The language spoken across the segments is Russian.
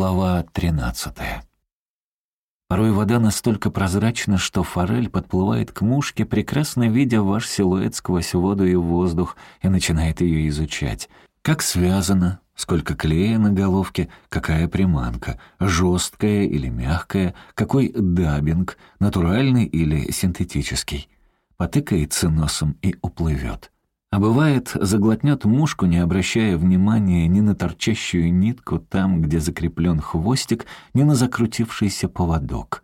Глава 13 Порой вода настолько прозрачна, что форель подплывает к мушке, прекрасно видя ваш силуэт сквозь воду и воздух, и начинает ее изучать. Как связано, сколько клея на головке, какая приманка, жесткая или мягкая, какой дабинг, натуральный или синтетический. Потыкается носом и уплывет. А бывает, заглотнет мушку, не обращая внимания ни на торчащую нитку там, где закреплен хвостик, ни на закрутившийся поводок.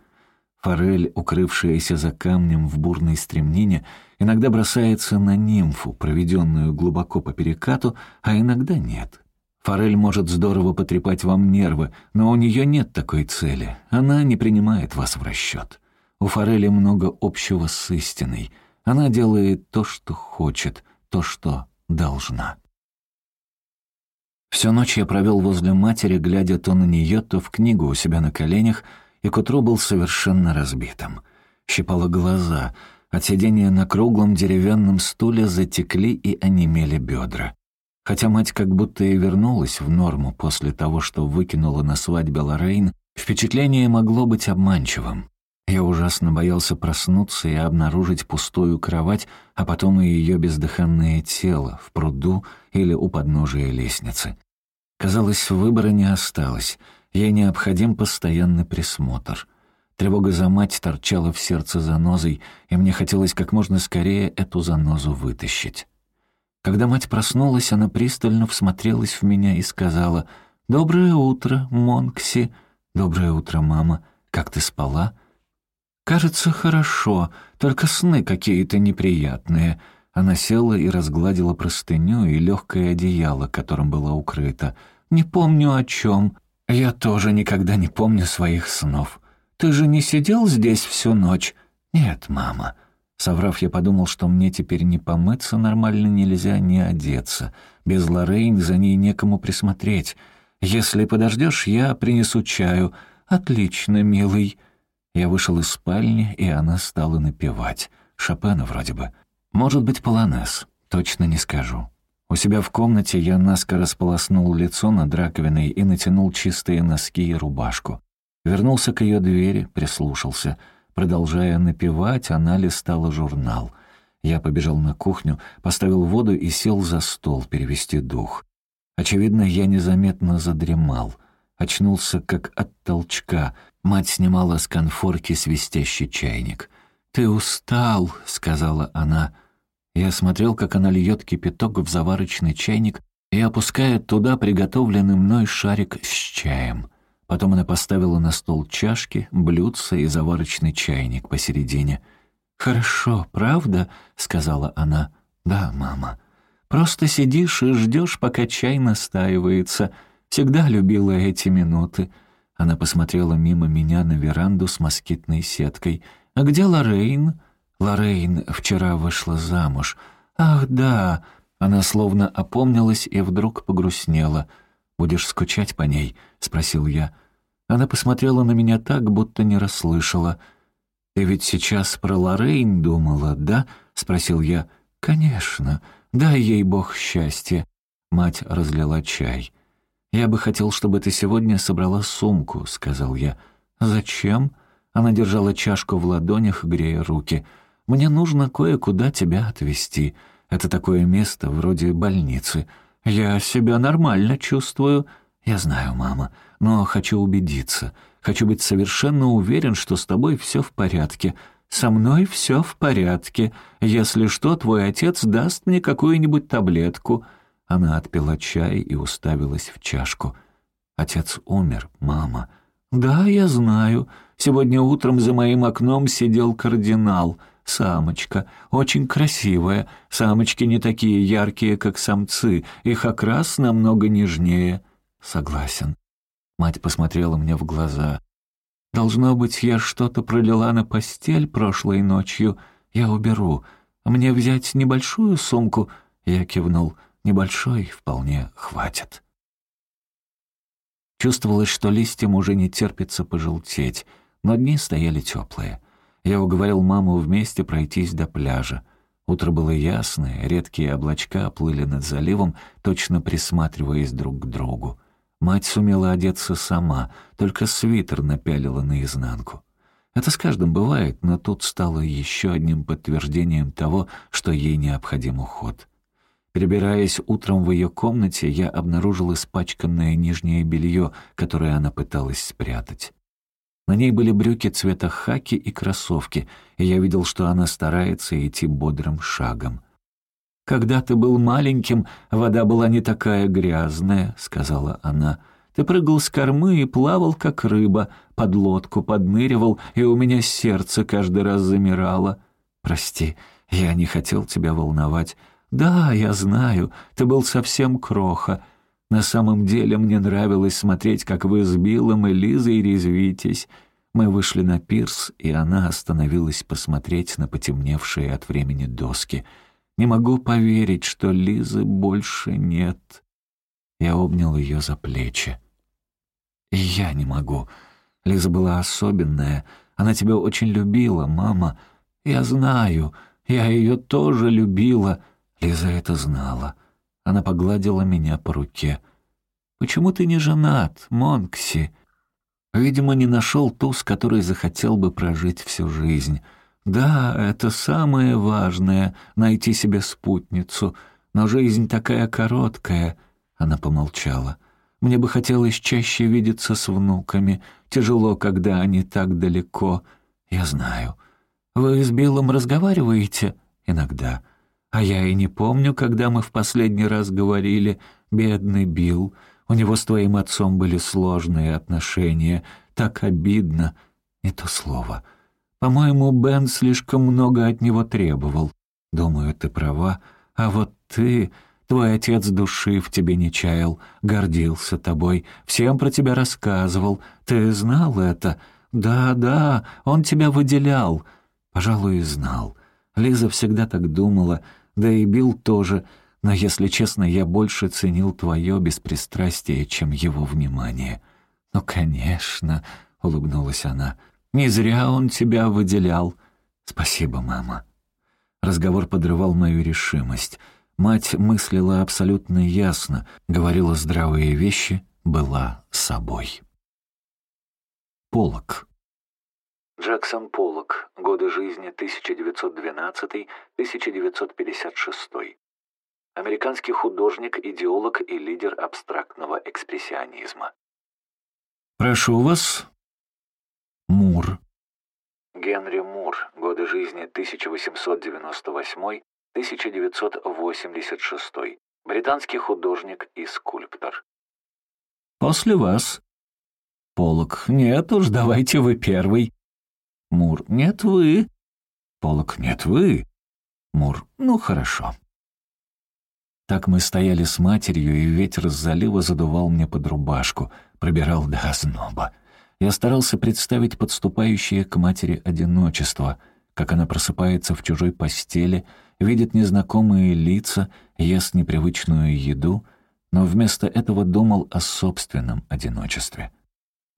Форель, укрывшаяся за камнем в бурной стремнине, иногда бросается на нимфу, проведенную глубоко по перекату, а иногда нет. Форель может здорово потрепать вам нервы, но у нее нет такой цели. Она не принимает вас в расчет. У форели много общего с истиной. Она делает то, что хочет — то, что должна. Всю ночь я провел возле матери, глядя то на нее, то в книгу у себя на коленях, и к утру был совершенно разбитым. Щипало глаза, от сидения на круглом деревянном стуле затекли и онемели бедра. Хотя мать как будто и вернулась в норму после того, что выкинула на свадьбе Лоррейн, впечатление могло быть обманчивым. Я ужасно боялся проснуться и обнаружить пустую кровать, а потом и ее бездыханное тело в пруду или у подножия лестницы. Казалось, выбора не осталось. Ей необходим постоянный присмотр. Тревога за мать торчала в сердце занозой, и мне хотелось как можно скорее эту занозу вытащить. Когда мать проснулась, она пристально всмотрелась в меня и сказала «Доброе утро, Монкси». «Доброе утро, мама. Как ты спала?» «Кажется, хорошо, только сны какие-то неприятные». Она села и разгладила простыню и легкое одеяло, которым была укрыта. «Не помню о чем. Я тоже никогда не помню своих снов. Ты же не сидел здесь всю ночь?» «Нет, мама». Соврав, я подумал, что мне теперь не помыться нормально нельзя, не одеться. Без Лоррейн за ней некому присмотреть. «Если подождешь, я принесу чаю». «Отлично, милый». Я вышел из спальни, и она стала напевать. Шопена вроде бы. Может быть, полонез. Точно не скажу. У себя в комнате я наскоро сполоснул лицо над раковиной и натянул чистые носки и рубашку. Вернулся к ее двери, прислушался. Продолжая напевать, она листала журнал. Я побежал на кухню, поставил воду и сел за стол перевести дух. Очевидно, я незаметно задремал. Очнулся как от толчка, Мать снимала с конфорки свистящий чайник. «Ты устал», — сказала она. Я смотрел, как она льет кипяток в заварочный чайник и опускает туда приготовленный мной шарик с чаем. Потом она поставила на стол чашки, блюдце и заварочный чайник посередине. «Хорошо, правда?» — сказала она. «Да, мама. Просто сидишь и ждешь, пока чай настаивается. Всегда любила эти минуты». Она посмотрела мимо меня на веранду с москитной сеткой. «А где Лоррейн?» «Лоррейн вчера вышла замуж». «Ах, да!» Она словно опомнилась и вдруг погрустнела. «Будешь скучать по ней?» — спросил я. Она посмотрела на меня так, будто не расслышала. «Ты ведь сейчас про Лоррейн думала, да?» — спросил я. «Конечно. Дай ей бог счастья». Мать разлила чай. «Я бы хотел, чтобы ты сегодня собрала сумку», — сказал я. «Зачем?» Она держала чашку в ладонях, грея руки. «Мне нужно кое-куда тебя отвезти. Это такое место, вроде больницы. Я себя нормально чувствую». «Я знаю, мама, но хочу убедиться. Хочу быть совершенно уверен, что с тобой все в порядке. Со мной все в порядке. Если что, твой отец даст мне какую-нибудь таблетку». Она отпила чай и уставилась в чашку. «Отец умер, мама». «Да, я знаю. Сегодня утром за моим окном сидел кардинал. Самочка. Очень красивая. Самочки не такие яркие, как самцы. Их окрас намного нежнее». «Согласен». Мать посмотрела мне в глаза. «Должно быть, я что-то пролила на постель прошлой ночью. Я уберу. Мне взять небольшую сумку?» Я кивнул. Небольшой вполне хватит. Чувствовалось, что листьям уже не терпится пожелтеть, но дни стояли теплые. Я уговорил маму вместе пройтись до пляжа. Утро было ясное, редкие облачка плыли над заливом, точно присматриваясь друг к другу. Мать сумела одеться сама, только свитер напялила наизнанку. Это с каждым бывает, но тут стало еще одним подтверждением того, что ей необходим уход. Перебираясь утром в ее комнате, я обнаружил испачканное нижнее белье, которое она пыталась спрятать. На ней были брюки цвета хаки и кроссовки, и я видел, что она старается идти бодрым шагом. «Когда ты был маленьким, вода была не такая грязная», — сказала она. «Ты прыгал с кормы и плавал, как рыба, под лодку подныривал, и у меня сердце каждый раз замирало. Прости, я не хотел тебя волновать. Да, я знаю, ты был совсем кроха. На самом деле мне нравилось смотреть, как вы с Биллом и Лизой резвитесь». Мы вышли на пирс, и она остановилась посмотреть на потемневшие от времени доски — не могу поверить, что Лизы больше нет. Я обнял ее за плечи. И я не могу. Лиза была особенная. Она тебя очень любила, мама. Я знаю, я ее тоже любила. Лиза это знала. Она погладила меня по руке. «Почему ты не женат, Монкси?» Видимо, не нашел ту, с которой захотел бы прожить всю жизнь. Да, это самое важное — найти себе спутницу. Но жизнь такая короткая. Она помолчала. Мне бы хотелось чаще видеться с внуками. Тяжело, когда они так далеко. Я знаю. Вы с Биллом разговариваете? Иногда. А я и не помню, когда мы в последний раз говорили. Бедный Билл. У него с твоим отцом были сложные отношения. Так обидно. Не то слово. — по-моему, Бен слишком много от него требовал. Думаю, ты права. А вот ты... Твой отец души в тебе не чаял, гордился тобой, всем про тебя рассказывал. Ты знал это? Да, да, он тебя выделял. Пожалуй, и знал. Лиза всегда так думала, да и Билл тоже. Но, если честно, я больше ценил твое беспристрастие, чем его внимание. «Ну, конечно», — улыбнулась она, — не зря он тебя выделял. Спасибо, мама. Разговор подрывал мою решимость. Мать мыслила абсолютно ясно, говорила здравые вещи, была собой. Полок. Джексон Поллок. Годы жизни 1912-1956. Американский художник, идеолог и лидер абстрактного экспрессионизма. «Прошу вас, Мур. Генри Мур. Годы жизни 1898-1986. Британский художник и скульптор. «После вас». Полок. «Нет уж, давайте вы первый». Мур. «Нет, вы». Полок. «Нет, вы». Мур. «Ну, хорошо». Так мы стояли с матерью, и ветер с залива задувал мне под рубашку, пробирал до озноба. Я старался представить подступающее к матери одиночество, как она просыпается в чужой постели, видит незнакомые лица, ест непривычную еду, но вместо этого думал о собственном одиночестве.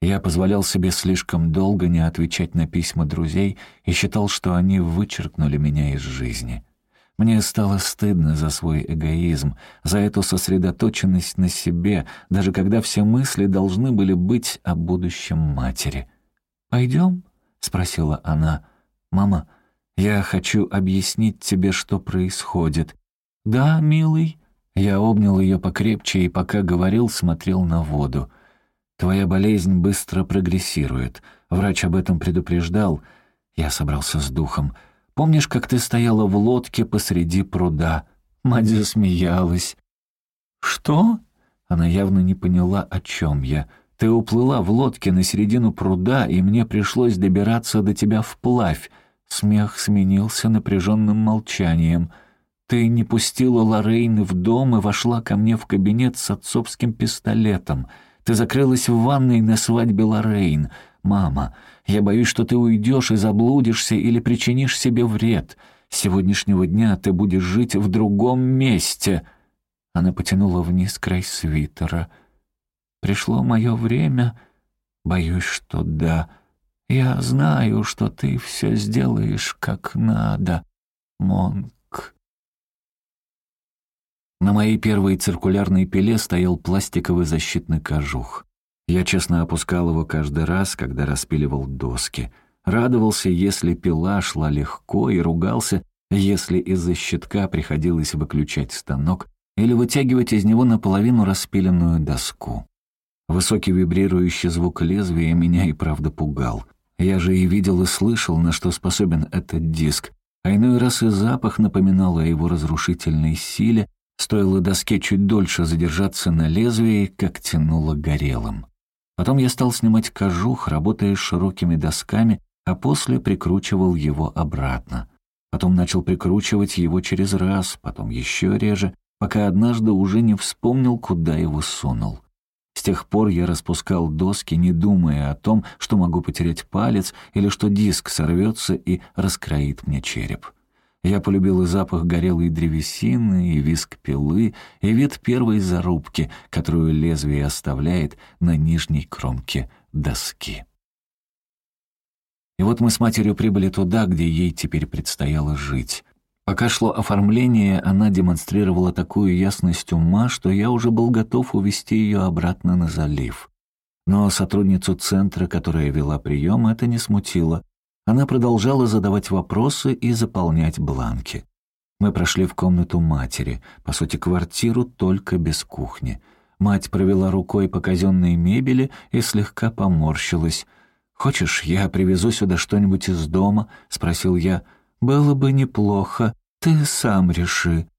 Я позволял себе слишком долго не отвечать на письма друзей и считал, что они вычеркнули меня из жизни. Мне стало стыдно за свой эгоизм, за эту сосредоточенность на себе, даже когда все мысли должны были быть о будущем матери. «Пойдем?» — спросила она. «Мама, я хочу объяснить тебе, что происходит». «Да, милый». Я обнял ее покрепче и, пока говорил, смотрел на воду. «Твоя болезнь быстро прогрессирует. Врач об этом предупреждал». Я собрался с духом — Помнишь, как ты стояла в лодке посреди пруда?» Мать засмеялась. «Что?» Она явно не поняла, о чем я. «Ты уплыла в лодке на середину пруда, и мне пришлось добираться до тебя вплавь». Смех сменился напряженным молчанием. «Ты не пустила Лоррейн в дом и вошла ко мне в кабинет с отцовским пистолетом. Ты закрылась в ванной на свадьбе Лоррейн. Мама, я боюсь, что ты уйдешь и заблудишься или причинишь себе вред. С сегодняшнего дня ты будешь жить в другом месте». Она потянула вниз край свитера. «Пришло мое время?» «Боюсь, что да. Я знаю, что ты все сделаешь как надо, Монк». На моей первой циркулярной пиле стоял пластиковый защитный кожух. Я честно опускал его каждый раз, когда распиливал доски. Радовался, если пила шла легко, и ругался, если из-за щитка приходилось выключать станок или вытягивать из него наполовину распиленную доску. Высокий вибрирующий звук лезвия меня и правда пугал. Я же и видел и слышал, на что способен этот диск, а иной раз и запах напоминал о его разрушительной силе, стоило доске чуть дольше задержаться на лезвии, как тянуло горелым. Потом я стал снимать кожух, работая широкими досками, а после прикручивал его обратно. Потом начал прикручивать его через раз, потом еще реже, пока однажды уже не вспомнил, куда его сунул. С тех пор я распускал доски, не думая о том, что могу потерять палец или что диск сорвется и раскроит мне череп. Я полюбил и запах горелой древесины, и виск пилы, и вид первой зарубки, которую лезвие оставляет на нижней кромке доски. И вот мы с матерью прибыли туда, где ей теперь предстояло жить. Пока шло оформление, она демонстрировала такую ясность ума, что я уже был готов увести ее обратно на залив. Но сотрудницу центра, которая вела прием, это не смутило. Она продолжала задавать вопросы и заполнять бланки. Мы прошли в комнату матери, по сути, квартиру только без кухни. Мать провела рукой по казенной мебели и слегка поморщилась. «Хочешь, я привезу сюда что-нибудь из дома?» — спросил я. «Было бы неплохо. Ты сам реши».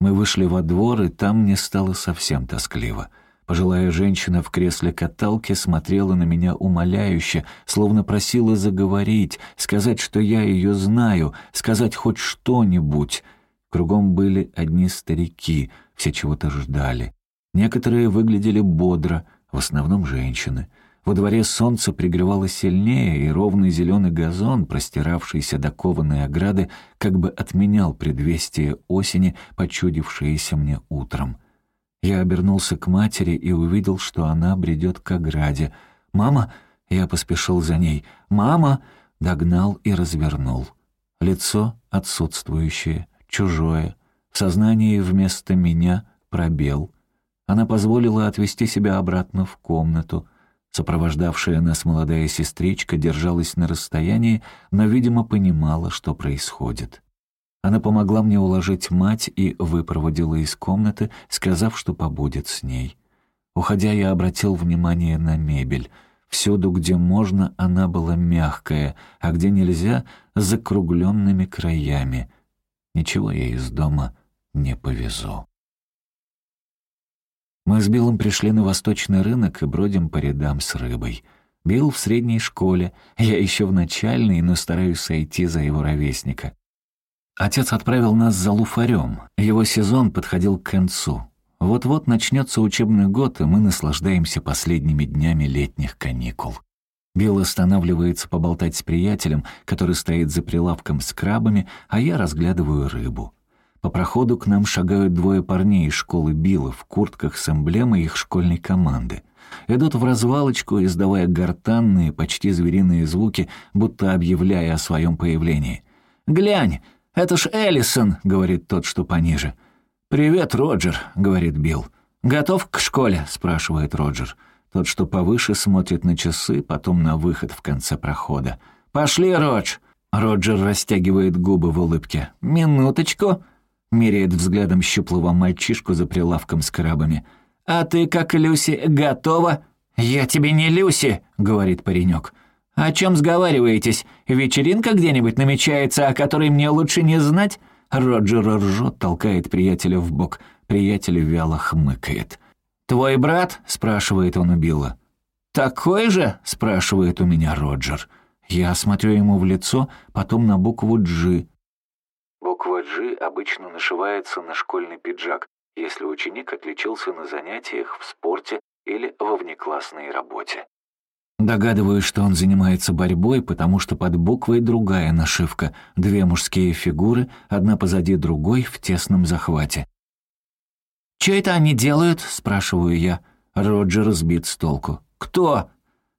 Мы вышли во двор, и там мне стало совсем тоскливо. Пожилая женщина в кресле каталки смотрела на меня умоляюще, словно просила заговорить, сказать, что я ее знаю, сказать хоть что-нибудь. Кругом были одни старики, все чего-то ждали. Некоторые выглядели бодро, в основном женщины. Во дворе солнце пригревало сильнее, и ровный зеленый газон, простиравшийся до кованой ограды, как бы отменял предвестие осени, почудившееся мне утром. Я обернулся к матери и увидел, что она бредет к ограде. «Мама!» — я поспешил за ней. «Мама!» — догнал и развернул. Лицо отсутствующее, чужое. В сознании вместо меня пробел. Она позволила отвести себя обратно в комнату. Сопровождавшая нас молодая сестричка держалась на расстоянии, но, видимо, понимала, что происходит. Она помогла мне уложить мать и выпроводила из комнаты, сказав, что побудет с ней. Уходя, я обратил внимание на мебель. Всюду, где можно, она была мягкая, а где нельзя — закругленными краями. Ничего я из дома не повезу. Мы с Биллом пришли на восточный рынок и бродим по рядам с рыбой. Билл в средней школе, я еще в начальной, но стараюсь сойти за его ровесника. Отец отправил нас за луфарем. Его сезон подходил к концу. Вот-вот начнется учебный год, и мы наслаждаемся последними днями летних каникул. Билл останавливается поболтать с приятелем, который стоит за прилавком с крабами, а я разглядываю рыбу. По проходу к нам шагают двое парней из школы Билла в куртках с эмблемой их школьной команды. Идут в развалочку, издавая гортанные, почти звериные звуки, будто объявляя о своем появлении. «Глянь, «Это ж Эллисон», — говорит тот, что пониже. «Привет, Роджер», — говорит Билл. «Готов к школе?» — спрашивает Роджер. Тот, что повыше, смотрит на часы, потом на выход в конце прохода. «Пошли, Родж!» Роджер растягивает губы в улыбке. «Минуточку!» Меряет взглядом щуплого мальчишку за прилавком с крабами. «А ты, как Люси, готова?» «Я тебе не Люси!» — говорит паренек. «О чем сговариваетесь? Вечеринка где-нибудь намечается, о которой мне лучше не знать?» Роджер ржет, толкает приятеля в бок. Приятель вяло хмыкает. «Твой брат?» — спрашивает он у Билла. «Такой же?» — спрашивает у меня Роджер. Я смотрю ему в лицо, потом на букву «Джи». Буква «Джи» обычно нашивается на школьный пиджак, если ученик отличился на занятиях в спорте или во внеклассной работе. Догадываюсь, что он занимается борьбой, потому что под буквой другая нашивка. Две мужские фигуры, одна позади другой в тесном захвате. «Чё это они делают?» — спрашиваю я. Роджер сбит с толку. «Кто?»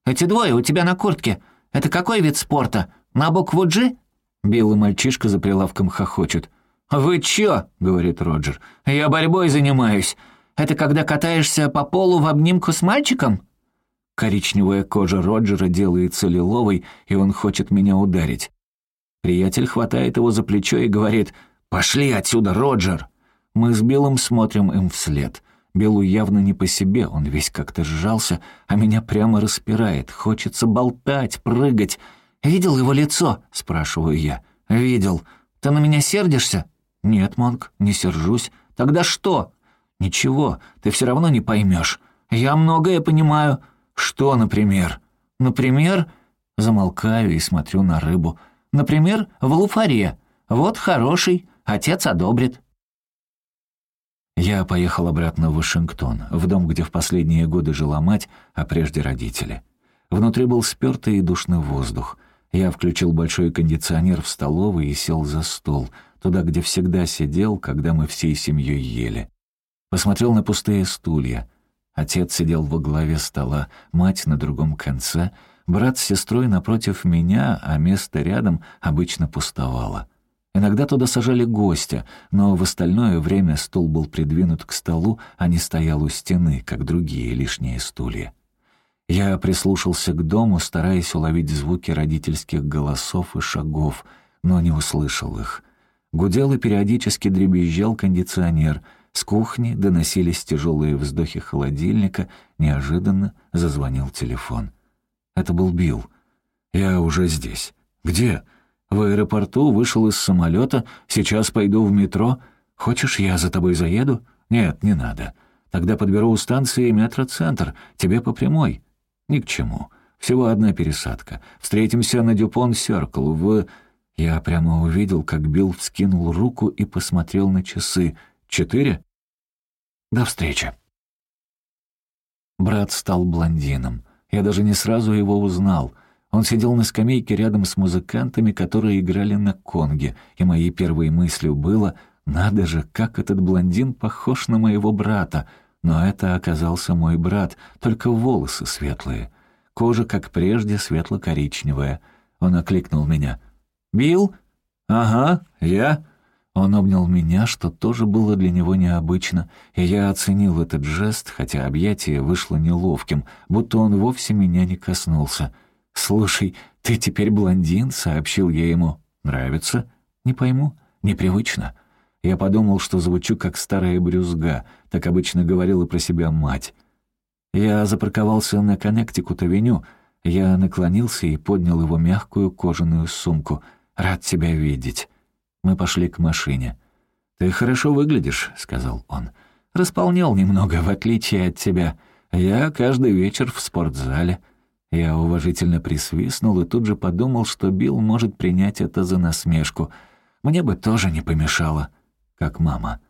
«Эти двое у тебя на куртке. Это какой вид спорта? На букву «G»?» Белый мальчишка за прилавком хохочет. «Вы чё?» — говорит Роджер. «Я борьбой занимаюсь. Это когда катаешься по полу в обнимку с мальчиком?» Коричневая кожа Роджера делается лиловой, и он хочет меня ударить. Приятель хватает его за плечо и говорит «Пошли отсюда, Роджер!» Мы с Биллом смотрим им вслед. Биллу явно не по себе, он весь как-то сжался, а меня прямо распирает. Хочется болтать, прыгать. «Видел его лицо?» — спрашиваю я. «Видел. Ты на меня сердишься?» «Нет, Монк, не сержусь. Тогда что?» «Ничего, ты все равно не поймешь. Я многое понимаю». «Что, например?» «Например...» Замолкаю и смотрю на рыбу. «Например, в луфаре. Вот хороший, отец одобрит». Я поехал обратно в Вашингтон, в дом, где в последние годы жила мать, а прежде родители. Внутри был спёртый и душный воздух. Я включил большой кондиционер в столовой и сел за стол, туда, где всегда сидел, когда мы всей семьей ели. Посмотрел на пустые стулья. Отец сидел во главе стола, мать на другом конце, брат с сестрой напротив меня, а место рядом обычно пустовало. Иногда туда сажали гостя, но в остальное время стул был придвинут к столу, а не стоял у стены, как другие лишние стулья. Я прислушался к дому, стараясь уловить звуки родительских голосов и шагов, но не услышал их. Гудел и периодически дребезжал кондиционер. С кухни доносились тяжелые вздохи холодильника. Неожиданно зазвонил телефон. Это был Билл. «Я уже здесь». «Где?» В аэропорту вышел из самолета, сейчас пойду в метро. Хочешь, я за тобой заеду? Нет, не надо. Тогда подберу у станции метроцентр, тебе по прямой. Ни к чему. Всего одна пересадка. Встретимся на Дюпон-Серкл в... Я прямо увидел, как Билл вскинул руку и посмотрел на часы. Четыре? До встречи. Брат стал блондином. Я даже не сразу его узнал — он сидел на скамейке рядом с музыкантами, которые играли на конге, и моей первой мыслью было «Надо же, как этот блондин похож на моего брата!» Но это оказался мой брат, только волосы светлые. Кожа, как прежде, светло-коричневая. Он окликнул меня. «Билл?» «Ага, я». Он обнял меня, что тоже было для него необычно, и я оценил этот жест, хотя объятие вышло неловким, будто он вовсе меня не коснулся. «Слушай, ты теперь блондин?» — сообщил я ему. «Нравится?» «Не пойму. Непривычно». Я подумал, что звучу как старая брюзга, так обычно говорила про себя мать. Я запарковался на Коннектикут-авеню. Я наклонился и поднял его мягкую кожаную сумку. «Рад тебя видеть». Мы пошли к машине. «Ты хорошо выглядишь», — сказал он. «Располнел немного, в отличие от тебя. Я каждый вечер в спортзале». Я уважительно присвистнул и тут же подумал, что Билл может принять это за насмешку. Мне бы тоже не помешало, как мама.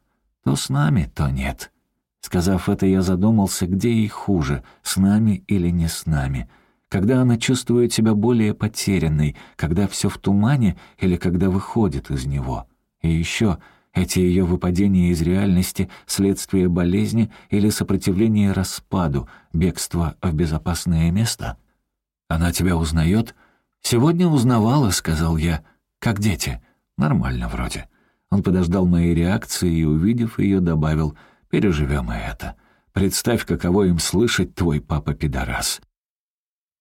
То с нами, то нет. Сказав это, я задумался, где ей хуже, с нами или не с нами. Когда она чувствует себя более потерянной, когда все в тумане или когда выходит из него. И еще эти ее выпадения из реальности — следствие болезни или сопротивление распаду, бегство в безопасное место — она тебя узнает? Сегодня узнавала, сказал я. Как дети? Нормально вроде. Он подождал моей реакции и, увидев ее, добавил, переживем и это. Представь, каково им слышать твой папа-пидорас.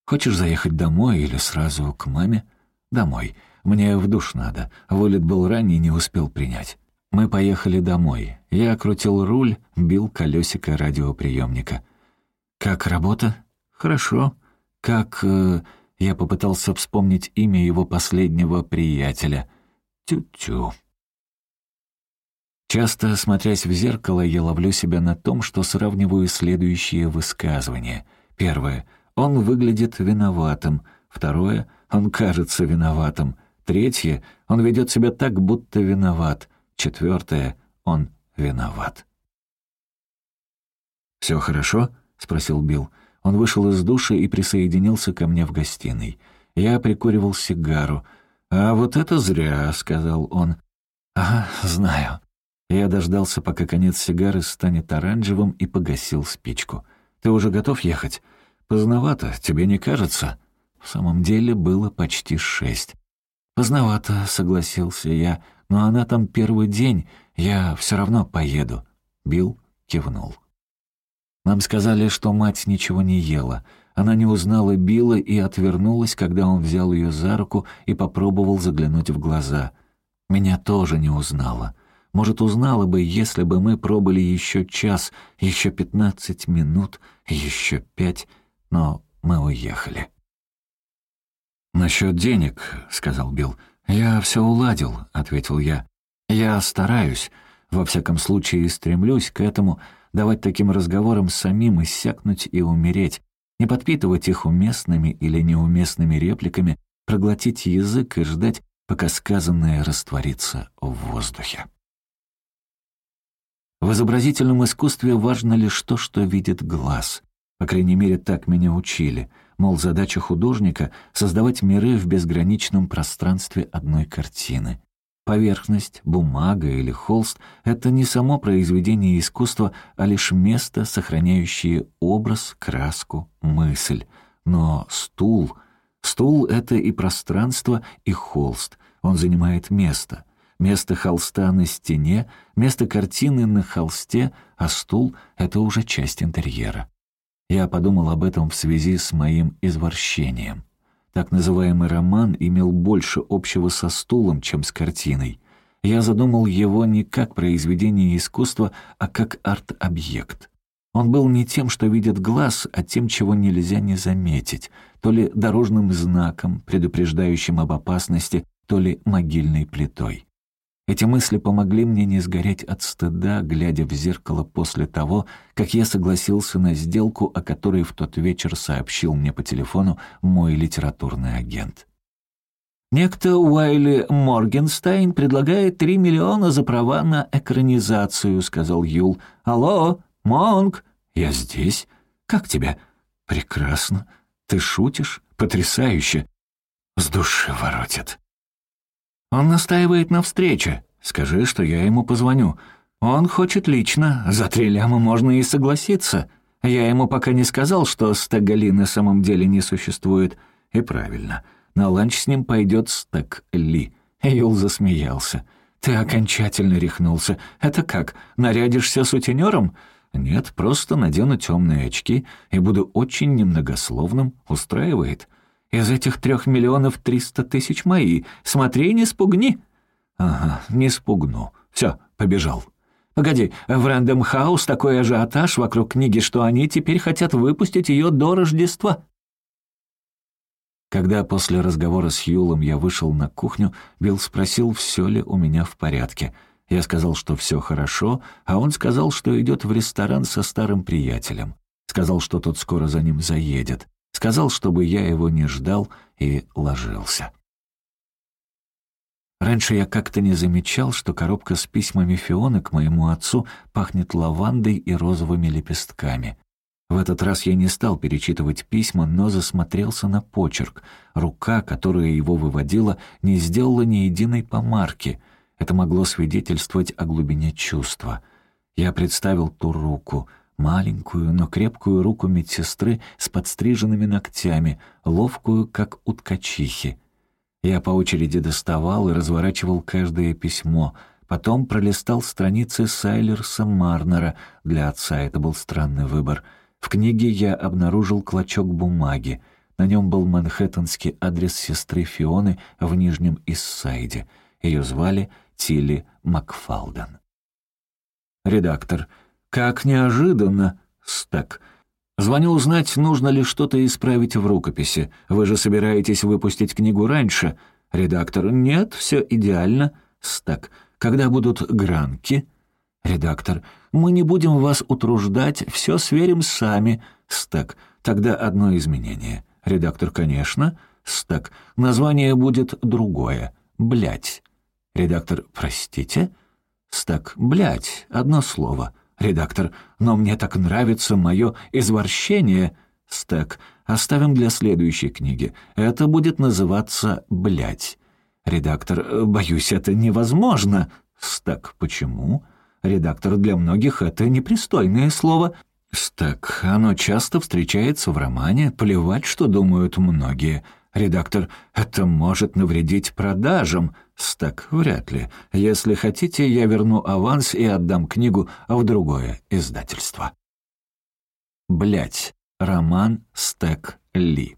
Хочешь заехать домой или сразу к маме? Домой. Мне в душ надо. Вылет был ранний, не успел принять. Мы поехали домой. Я крутил руль, бил колесико радиоприемника. «Как работа?» «Хорошо как... Э, я попытался вспомнить имя его последнего приятеля. Тю-тю. Часто, смотрясь в зеркало, я ловлю себя на том, что сравниваю следующие высказывания. Первое. Он выглядит виноватым. Второе. Он кажется виноватым. Третье. Он ведет себя так, будто виноват. Четвертое. Он виноват. «Все хорошо?» — спросил Билл. Он вышел из души и присоединился ко мне в гостиной. Я прикуривал сигару. «А вот это зря», — сказал он. «Ага, знаю». Я дождался, пока конец сигары станет оранжевым, и погасил спичку. «Ты уже готов ехать?» «Поздновато, тебе не кажется?» В самом деле было почти шесть. «Поздновато», — согласился я, но она там первый день, я все равно поеду». Билл кивнул. Нам сказали, что мать ничего не ела. Она не узнала Билла и отвернулась, когда он взял ее за руку и попробовал заглянуть в глаза. Меня тоже не узнала. Может, узнала бы, если бы мы пробыли еще час, еще пятнадцать минут, еще пять, но мы уехали. «Насчет денег», — сказал Билл. «Я все уладил», — ответил я. «Я стараюсь, во всяком случае стремлюсь к этому, давать таким разговорам самим иссякнуть и умереть, не подпитывать их уместными или неуместными репликами, проглотить язык и ждать, пока сказанное растворится в воздухе. В изобразительном искусстве важно лишь то, что видит глаз. По крайней мере, так меня учили. Мол, задача художника — создавать миры в безграничном пространстве одной картины. Поверхность, бумага или холст — это не само произведение искусства, а лишь место, сохраняющее образ, краску, мысль. Но стул... Стул — это и пространство, и холст. Он занимает место. Место холста на стене, место картины на холсте, а стул — это уже часть интерьера. Я подумал об этом в связи с моим извращением. Так называемый роман имел больше общего со стулом, чем с картиной. Я задумал его не как произведение искусства, а как арт-объект. Он был не тем, что видит глаз, а тем, чего нельзя не заметить, то ли дорожным знаком, предупреждающим об опасности, то ли могильной плитой. Эти мысли помогли мне не сгореть от стыда, глядя в зеркало после того, как я согласился на сделку, о которой в тот вечер сообщил мне по телефону мой литературный агент. Некто Уайли Моргенстайн предлагает три миллиона за права на экранизацию, сказал Юл. Алло, Монг, я здесь. Как тебя? Прекрасно. Ты шутишь? Потрясающе. С души воротит. Он настаивает на встрече. Скажи, что я ему позвоню. Он хочет лично. За три ляма можно и согласиться. Я ему пока не сказал, что Стагали на самом деле не существует. И правильно. На ланч с ним пойдет Стаг Ли. Юл засмеялся. «Ты окончательно рехнулся. Это как, нарядишься сутенером?» «Нет, просто надену темные очки и буду очень немногословным. Устраивает?» Из этих трех миллионов триста тысяч мои. Смотри, не спугни». «Ага, не спугну. Все, побежал». «Погоди, в Рэндом Хаус такой ажиотаж вокруг книги, что они теперь хотят выпустить ее до Рождества». Когда после разговора с Юлом я вышел на кухню, Билл спросил, все ли у меня в порядке. Я сказал, что все хорошо, а он сказал, что идет в ресторан со старым приятелем. Сказал, что тот скоро за ним заедет. Сказал, чтобы я его не ждал, и ложился. Раньше я как-то не замечал, что коробка с письмами Фионы к моему отцу пахнет лавандой и розовыми лепестками. В этот раз я не стал перечитывать письма, но засмотрелся на почерк. Рука, которая его выводила, не сделала ни единой помарки. Это могло свидетельствовать о глубине чувства. Я представил ту руку — маленькую, но крепкую руку медсестры с подстриженными ногтями, ловкую, как у ткачихи. Я по очереди доставал и разворачивал каждое письмо, потом пролистал страницы Сайлерса Марнера, для отца это был странный выбор. В книге я обнаружил клочок бумаги. На нем был манхэттенский адрес сестры Фионы в Нижнем Иссайде. Ее звали Тилли Макфалден. Редактор — «Как неожиданно!» «Стак. Звоню узнать, нужно ли что-то исправить в рукописи. Вы же собираетесь выпустить книгу раньше?» Редактор. «Нет, все идеально». Стак. «Когда будут гранки?» Редактор. «Мы не будем вас утруждать, все сверим сами». Стак. «Тогда одно изменение». Редактор. «Конечно». Стак. «Название будет другое. Блять». Редактор. «Простите?» Стак. «Блять. Одно слово». Редактор. «Но мне так нравится мое извращение». Стэк. «Оставим для следующей книги. Это будет называться «блядь». Редактор. «Боюсь, это невозможно». Стэк. «Почему?» Редактор. «Для многих это непристойное слово». Стэк. «Оно часто встречается в романе. Плевать, что думают многие». Редактор, это может навредить продажам. Стек, вряд ли. Если хотите, я верну аванс и отдам книгу в другое издательство. Блять. Роман Стек Ли.